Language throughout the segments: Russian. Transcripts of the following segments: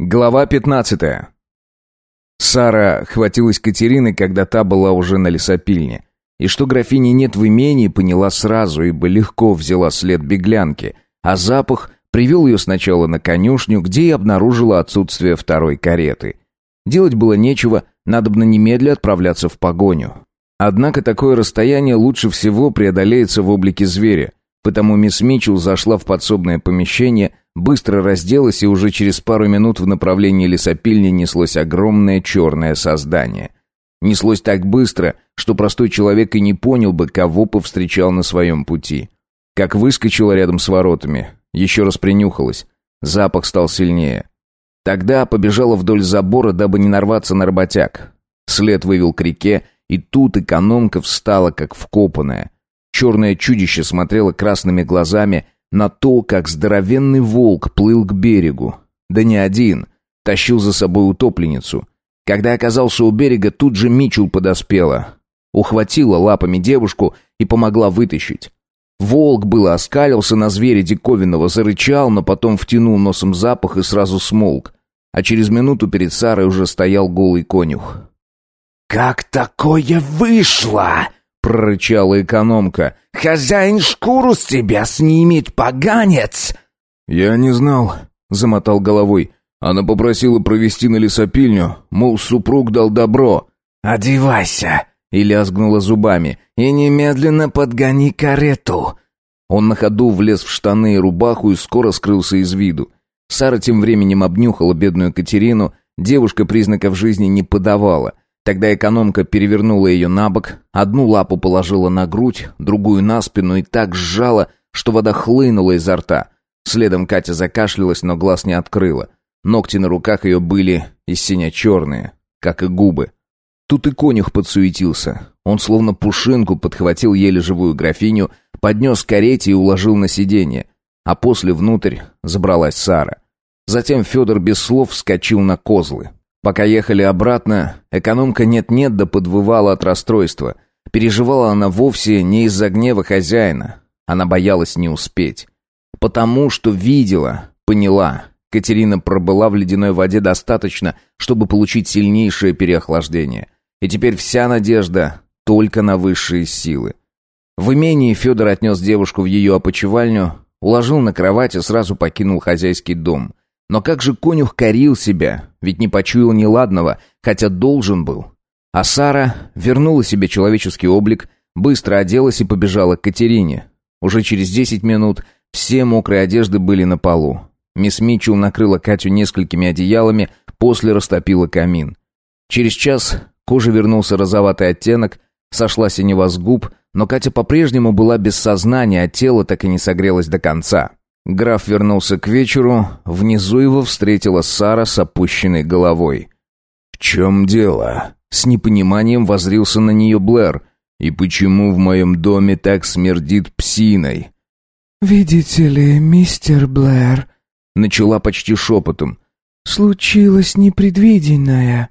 Глава 15. Сара хватилась Катерины, когда та была уже на лесопильне. И что графини нет в имении, поняла сразу, ибо легко взяла след беглянки, а запах привел ее сначала на конюшню, где и обнаружила отсутствие второй кареты. Делать было нечего, надобно немедля отправляться в погоню. Однако такое расстояние лучше всего преодолеется в облике зверя, потому мисс Митчелл зашла в подсобное помещение – быстро разделась, и уже через пару минут в направлении лесопильни неслось огромное черное создание. Неслось так быстро, что простой человек и не понял бы, кого повстречал на своем пути. Как выскочила рядом с воротами, еще раз принюхалась. Запах стал сильнее. Тогда побежала вдоль забора, дабы не нарваться на работяг. След вывел к реке, и тут экономка встала, как вкопанная. Черное чудище смотрело красными глазами на то, как здоровенный волк плыл к берегу. Да не один, тащил за собой утопленницу. Когда оказался у берега, тут же Мичул подоспела. Ухватила лапами девушку и помогла вытащить. Волк было оскалился на зверя диковинного, зарычал, но потом втянул носом запах и сразу смолк. А через минуту перед Сарой уже стоял голый конюх. «Как такое вышло?» Прорычала экономка. «Хозяин шкуру с тебя снимет, поганец!» «Я не знал», — замотал головой. Она попросила провести на лесопильню, мол, супруг дал добро. «Одевайся!» — и лязгнула зубами. «И немедленно подгони карету!» Он на ходу влез в штаны и рубаху и скоро скрылся из виду. Сара тем временем обнюхала бедную Катерину, девушка признаков жизни не подавала — Тогда экономка перевернула ее на бок, одну лапу положила на грудь, другую на спину и так сжала, что вода хлынула изо рта. Следом Катя закашлялась, но глаз не открыла. Ногти на руках ее были и сине-черные, как и губы. Тут и конюх подсуетился. Он словно пушинку подхватил еле живую графиню, поднес к карете и уложил на сиденье. А после внутрь забралась Сара. Затем Федор без слов вскочил на козлы. Пока ехали обратно, экономка нет-нет да подвывала от расстройства. Переживала она вовсе не из-за гнева хозяина. Она боялась не успеть. Потому что видела, поняла. Катерина пробыла в ледяной воде достаточно, чтобы получить сильнейшее переохлаждение. И теперь вся надежда только на высшие силы. В имении Федор отнес девушку в ее опочивальню, уложил на кровать и сразу покинул хозяйский дом – но как же конюх корил себя, ведь не почуял неладного, хотя должен был. А Сара вернула себе человеческий облик, быстро оделась и побежала к Катерине. Уже через десять минут все мокрые одежды были на полу. Мисс Митчелл накрыла Катю несколькими одеялами, после растопила камин. Через час коже вернулся розоватый оттенок, сошла синева с губ, но Катя по-прежнему была без сознания, а тело так и не согрелось до конца. Граф вернулся к вечеру, внизу его встретила Сара с опущенной головой. «В чем дело?» С непониманием возрился на нее Блэр. «И почему в моем доме так смердит псиной?» «Видите ли, мистер Блэр...» Начала почти шепотом. «Случилось непредвиденное».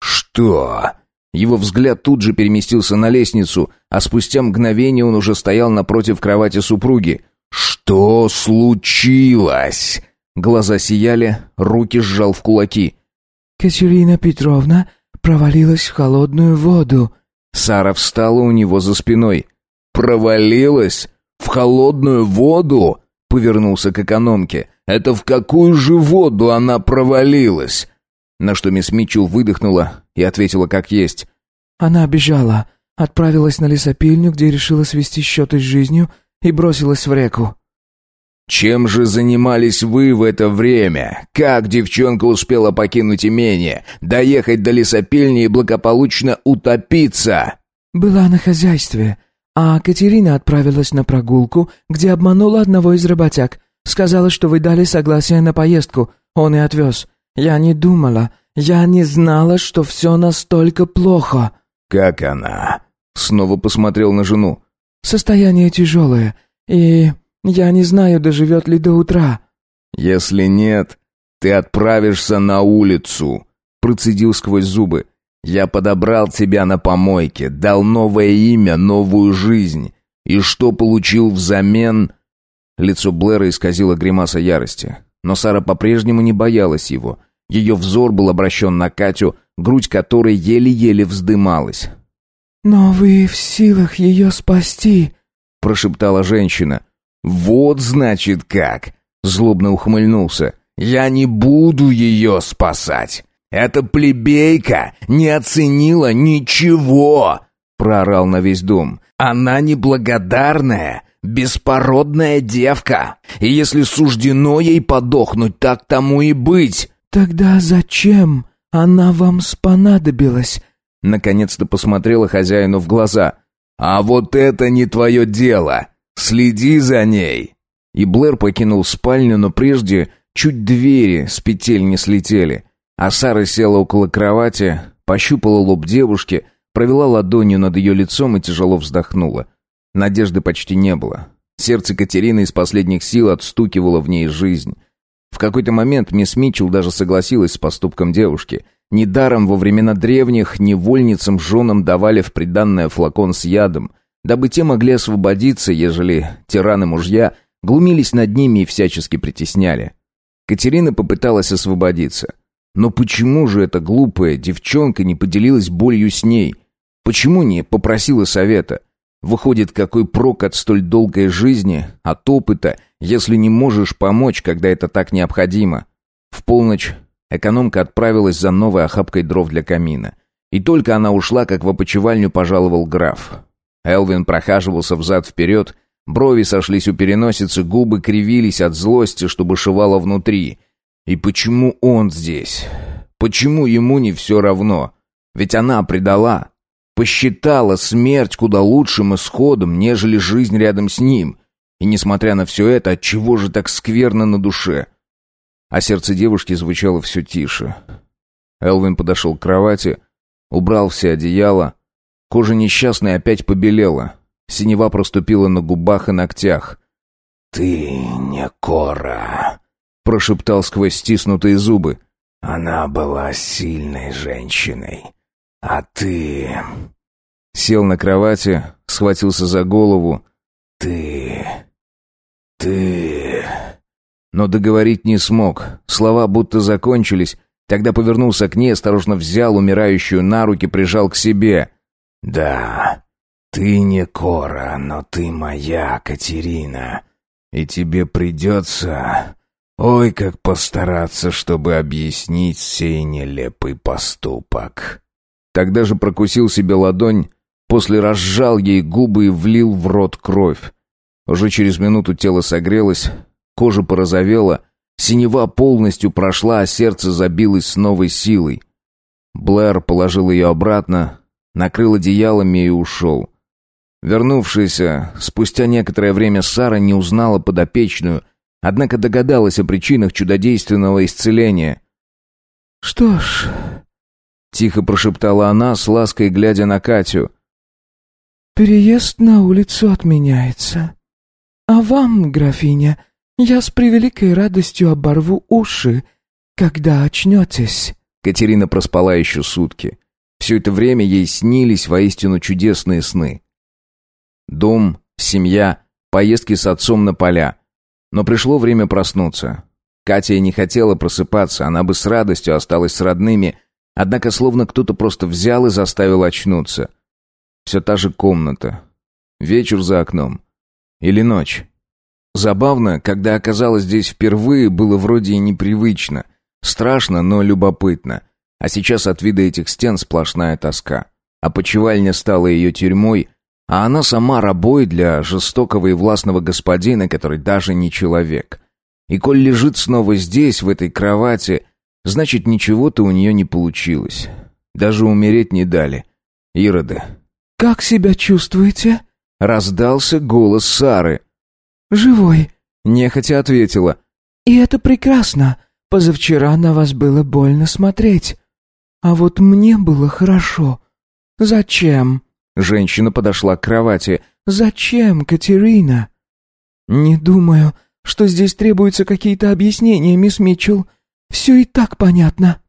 «Что?» Его взгляд тут же переместился на лестницу, а спустя мгновение он уже стоял напротив кровати супруги. «Что случилось?» Глаза сияли, руки сжал в кулаки. «Катерина Петровна провалилась в холодную воду». Сара встала у него за спиной. «Провалилась? В холодную воду?» Повернулся к экономке. «Это в какую же воду она провалилась?» На что мисс Митчелл выдохнула и ответила как есть. «Она бежала, отправилась на лесопильню, где решила свести счеты с жизнью и бросилась в реку. «Чем же занимались вы в это время? Как девчонка успела покинуть имение, доехать до лесопильни и благополучно утопиться?» «Была на хозяйстве, а Катерина отправилась на прогулку, где обманула одного из работяг. Сказала, что вы дали согласие на поездку, он и отвез. Я не думала, я не знала, что все настолько плохо». «Как она?» Снова посмотрел на жену. Состояние тяжелое, и я не знаю, доживет ли до утра». «Если нет, ты отправишься на улицу», — процедил сквозь зубы. «Я подобрал тебя на помойке, дал новое имя, новую жизнь. И что получил взамен?» Лицо Блэра исказило гримаса ярости. Но Сара по-прежнему не боялась его. Ее взор был обращен на Катю, грудь которой еле-еле вздымалась. «Но вы в силах ее спасти», — прошептала женщина. «Вот, значит, как!» — злобно ухмыльнулся. «Я не буду ее спасать! Эта плебейка не оценила ничего!» — проорал на весь дом. «Она неблагодарная, беспородная девка, и если суждено ей подохнуть, так тому и быть!» «Тогда зачем она вам спонадобилась?» Наконец-то посмотрела хозяину в глаза. «А вот это не твое дело! Следи за ней!» И Блэр покинул спальню, но прежде чуть двери с петель не слетели. А Сара села около кровати, пощупала лоб девушки, провела ладонью над ее лицом и тяжело вздохнула. Надежды почти не было. Сердце Катерины из последних сил отстукивало в ней жизнь. В какой-то момент мисс Митчелл даже согласилась с поступком девушки. Недаром во времена древних невольницам женам давали в приданное флакон с ядом, дабы те могли освободиться, ежели тираны-мужья глумились над ними и всячески притесняли. Катерина попыталась освободиться – но почему же эта глупая девчонка не поделилась болью с ней? Почему не попросила совета? Выходит, какой прок от столь долгой жизни, от опыта, если не можешь помочь, когда это так необходимо? В полночь экономка отправилась за новой охапкой дров для камина. И только она ушла, как в опочивальню пожаловал граф. Элвин прохаживался взад-вперед, брови сошлись у переносицы, губы кривились от злости, что бушевало внутри. И почему он здесь? Почему ему не все равно? Ведь она предала. Посчитала смерть куда лучшим исходом, нежели жизнь рядом с ним. И несмотря на все это, отчего же так скверно на душе? А сердце девушки звучало все тише. Элвин подошел к кровати, убрал все одеяла. Кожа несчастной опять побелела. Синева проступила на губах и ногтях. «Ты не Кора», прошептал сквозь стиснутые зубы. Она была сильной женщиной. А ты... Сел на кровати, схватился за голову. Ты... Ты... Но договорить не смог. Слова будто закончились. Тогда повернулся к ней, осторожно взял умирающую на руки, прижал к себе. «Да, ты не Кора, но ты моя, Катерина. И тебе придется Ой, как постараться, чтобы объяснить сей нелепый поступок. Тогда же прокусил себе ладонь, после разжал ей губы и влил в рот кровь. Уже через минуту тело согрелось, кожа порозовела, синева полностью прошла, а сердце забилось с новой силой. Блэр положил ее обратно, накрыл одеялами и ушел. Вернувшаяся спустя некоторое время Сара не узнала подопечную — однако догадалась о причинах чудодейственного исцеления. «Что ж...» — тихо прошептала она, с лаской глядя на Катю. «Переезд на улицу отменяется. А вам, графиня, я с превеликой радостью оборву уши, когда очнетесь». Катерина проспала еще сутки. Все это время ей снились воистину чудесные сны. Дом, семья, поездки с отцом на поля — но пришло время проснуться. Катя не хотела просыпаться, она бы с радостью осталась с родными, однако словно кто-то просто взял и заставил очнуться. Все та же комната. Вечер за окном. Или ночь. Забавно, когда оказалась здесь впервые, было вроде и непривычно. Страшно, но любопытно. А сейчас от вида этих стен сплошная тоска. А почевальня стала ее тюрьмой, а она сама рабой для жестокого и властного господина, который даже не человек. И коль лежит снова здесь, в этой кровати, значит, ничего-то у нее не получилось. Даже умереть не дали. Ироды. «Как себя чувствуете?» Раздался голос Сары. «Живой», — нехотя ответила. «И это прекрасно. Позавчера на вас было больно смотреть. А вот мне было хорошо. Зачем?» Женщина подошла к кровати. «Зачем, Катерина?» «Не думаю, что здесь требуются какие-то объяснения, мисс Митчелл. Все и так понятно».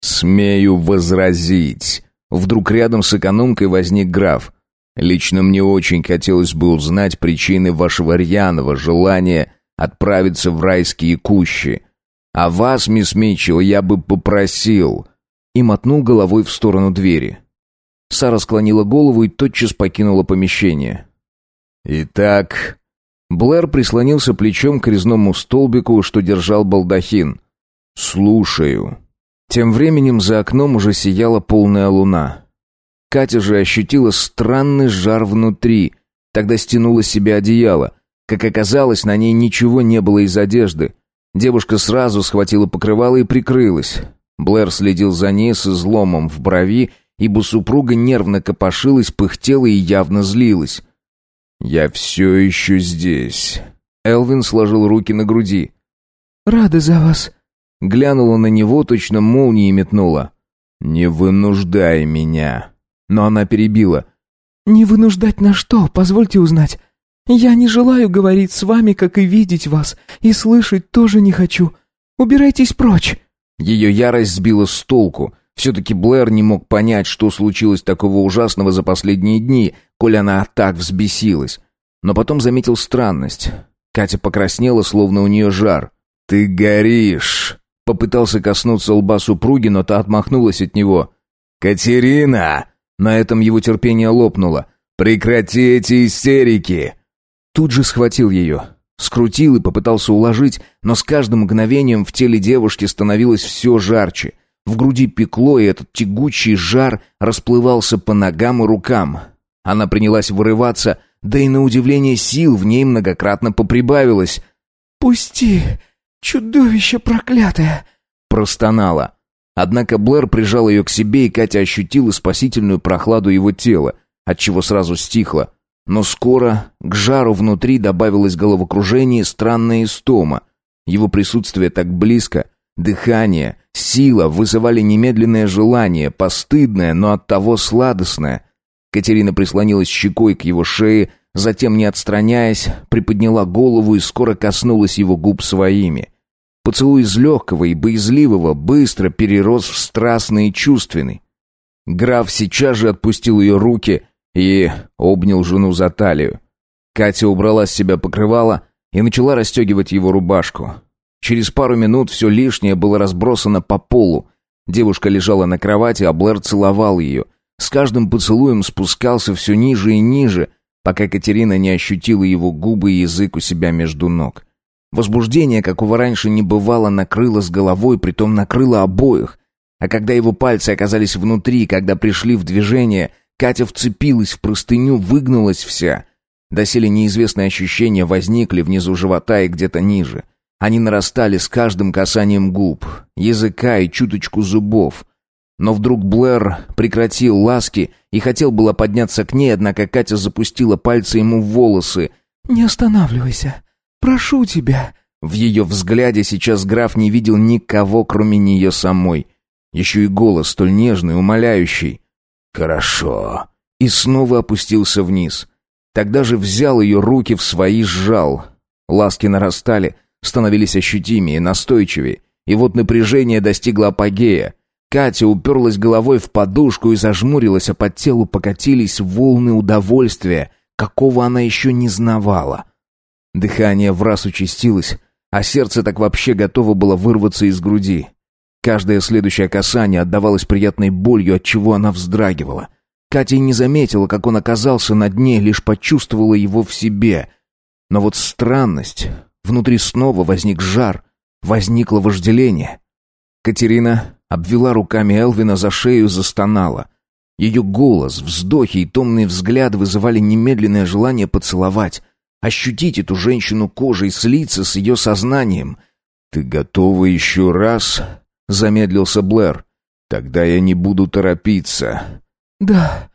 «Смею возразить». Вдруг рядом с экономкой возник граф. «Лично мне очень хотелось бы узнать причины вашего рьяного желания отправиться в райские кущи. А вас, мисс Митчелл, я бы попросил...» И мотнул головой в сторону двери. Сара склонила голову и тотчас покинула помещение. «Итак...» Блэр прислонился плечом к резному столбику, что держал балдахин. «Слушаю». Тем временем за окном уже сияла полная луна. Катя же ощутила странный жар внутри, тогда стянула с себя одеяло. Как оказалось, на ней ничего не было из одежды. Девушка сразу схватила покрывало и прикрылась. Блэр следил за ней с изломом в брови, ибо супруга нервно копошилась, пыхтела и явно злилась. «Я все еще здесь». Элвин сложил руки на груди. «Рада за вас», Глянула на него, точно молнией метнула. «Не вынуждай меня!» Но она перебила. «Не вынуждать на что, позвольте узнать. Я не желаю говорить с вами, как и видеть вас, и слышать тоже не хочу. Убирайтесь прочь!» Ее ярость сбила с толку. Все-таки Блэр не мог понять, что случилось такого ужасного за последние дни, коль она так взбесилась. Но потом заметил странность. Катя покраснела, словно у нее жар. «Ты горишь!» Попытался коснуться лба супруги, но та отмахнулась от него. «Катерина!» На этом его терпение лопнуло. «Прекрати эти истерики!» Тут же схватил ее. Скрутил и попытался уложить, но с каждым мгновением в теле девушки становилось все жарче. В груди пекло, и этот тягучий жар расплывался по ногам и рукам. Она принялась вырываться, да и на удивление сил в ней многократно поприбавилось. «Пусти!» «Чудовище проклятое!» Простонала. Однако Блэр прижал ее к себе, и Катя ощутила спасительную прохладу его тела, отчего сразу стихло. Но скоро к жару внутри добавилось головокружение и странная истома. Его присутствие так близко, дыхание, сила вызывали немедленное желание, постыдное, но оттого сладостное. Катерина прислонилась щекой к его шее, затем, не отстраняясь, приподняла голову и скоро коснулась его губ своими. Поцелуй из легкого и боязливого быстро перерос в страстный и чувственный. Граф сейчас же отпустил ее руки и обнял жену за талию. Катя убрала с себя покрывало и начала расстегивать его рубашку. Через пару минут все лишнее было разбросано по полу. Девушка лежала на кровати, а Блэр целовал ее. С каждым поцелуем спускался все ниже и ниже, пока Катерина не ощутила его губы и язык у себя между ног. Возбуждение, какого раньше не бывало, накрыло с головой, притом накрыло обоих. А когда его пальцы оказались внутри, когда пришли в движение, Катя вцепилась в простыню, выгнулась вся. Доселе неизвестные ощущения возникли внизу живота и где-то ниже. Они нарастали с каждым касанием губ, языка и чуточку зубов. Но вдруг Блэр прекратил ласки и хотел было подняться к ней, однако Катя запустила пальцы ему в волосы. «Не останавливайся. Прошу тебя». В ее взгляде сейчас граф не видел никого, кроме нее самой. Еще и голос столь нежный, умоляющий. «Хорошо». И снова опустился вниз. Тогда же взял ее руки в свои, сжал. Ласки нарастали, становились ощутимее, настойчивее. И вот напряжение достигло апогея. Катя уперлась головой в подушку и зажмурилась, а по телу покатились волны удовольствия, какого она еще не знавала. Дыхание в раз участилось, а сердце так вообще готово было вырваться из груди. Каждое следующее касание отдавалось приятной болью, от чего она вздрагивала. Катя не заметила, как он оказался на дне, лишь почувствовала его в себе. Но вот странность. Внутри снова возник жар, возникло вожделение. Катерина обвела руками Элвина за шею, застонала. Ее голос, вздохи и томный взгляд вызывали немедленное желание поцеловать ощутить эту женщину кожей, слиться с ее сознанием. «Ты готова еще раз?» — замедлился Блэр. «Тогда я не буду торопиться». «Да,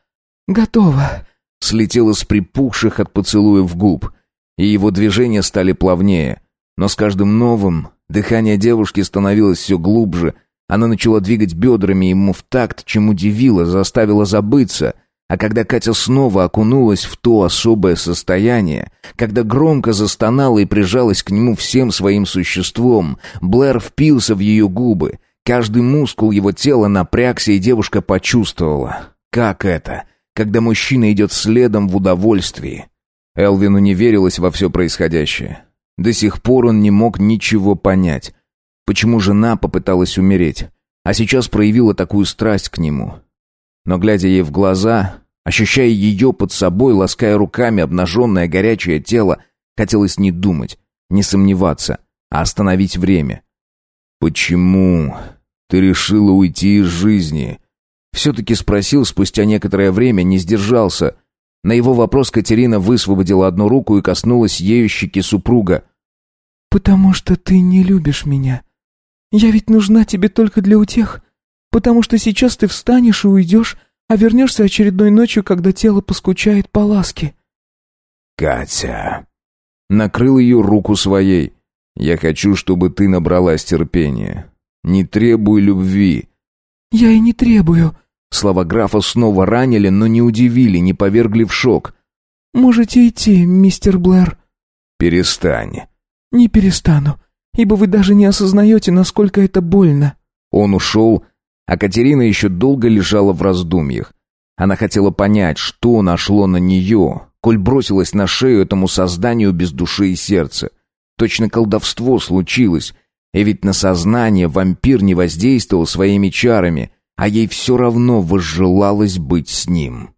готова», — слетела с припухших от поцелуев губ, и его движения стали плавнее. Но с каждым новым дыхание девушки становилось все глубже, она начала двигать бедрами ему в такт, чем удивила, заставила забыться — а когда Катя снова окунулась в то особое состояние, когда громко застонала и прижалась к нему всем своим существом, Блэр впился в ее губы. Каждый мускул его тела напрягся, и девушка почувствовала. Как это, когда мужчина идет следом в удовольствии? Элвину не верилось во все происходящее. До сих пор он не мог ничего понять. Почему жена попыталась умереть, а сейчас проявила такую страсть к нему? Но глядя ей в глаза, ощущая ее под собой, лаская руками обнаженное горячее тело, хотелось не думать, не сомневаться, а остановить время. «Почему ты решила уйти из жизни?» Все-таки спросил спустя некоторое время, не сдержался. На его вопрос Катерина высвободила одну руку и коснулась ею щеки супруга. «Потому что ты не любишь меня. Я ведь нужна тебе только для утех. Потому что сейчас ты встанешь и уйдешь, а вернешься очередной ночью, когда тело поскучает по ласке». «Катя...» Накрыл ее руку своей. «Я хочу, чтобы ты набралась терпения. Не требуй любви». «Я и не требую». Слова графа снова ранили, но не удивили, не повергли в шок. «Можете идти, мистер Блэр». «Перестань». «Не перестану, ибо вы даже не осознаете, насколько это больно». Он ушел, а Катерина еще долго лежала в раздумьях. Она хотела понять, что нашло на нее, коль бросилась на шею этому созданию без души и сердца. Точно колдовство случилось, и ведь на сознание вампир не воздействовал своими чарами, а ей все равно возжелалось быть с ним.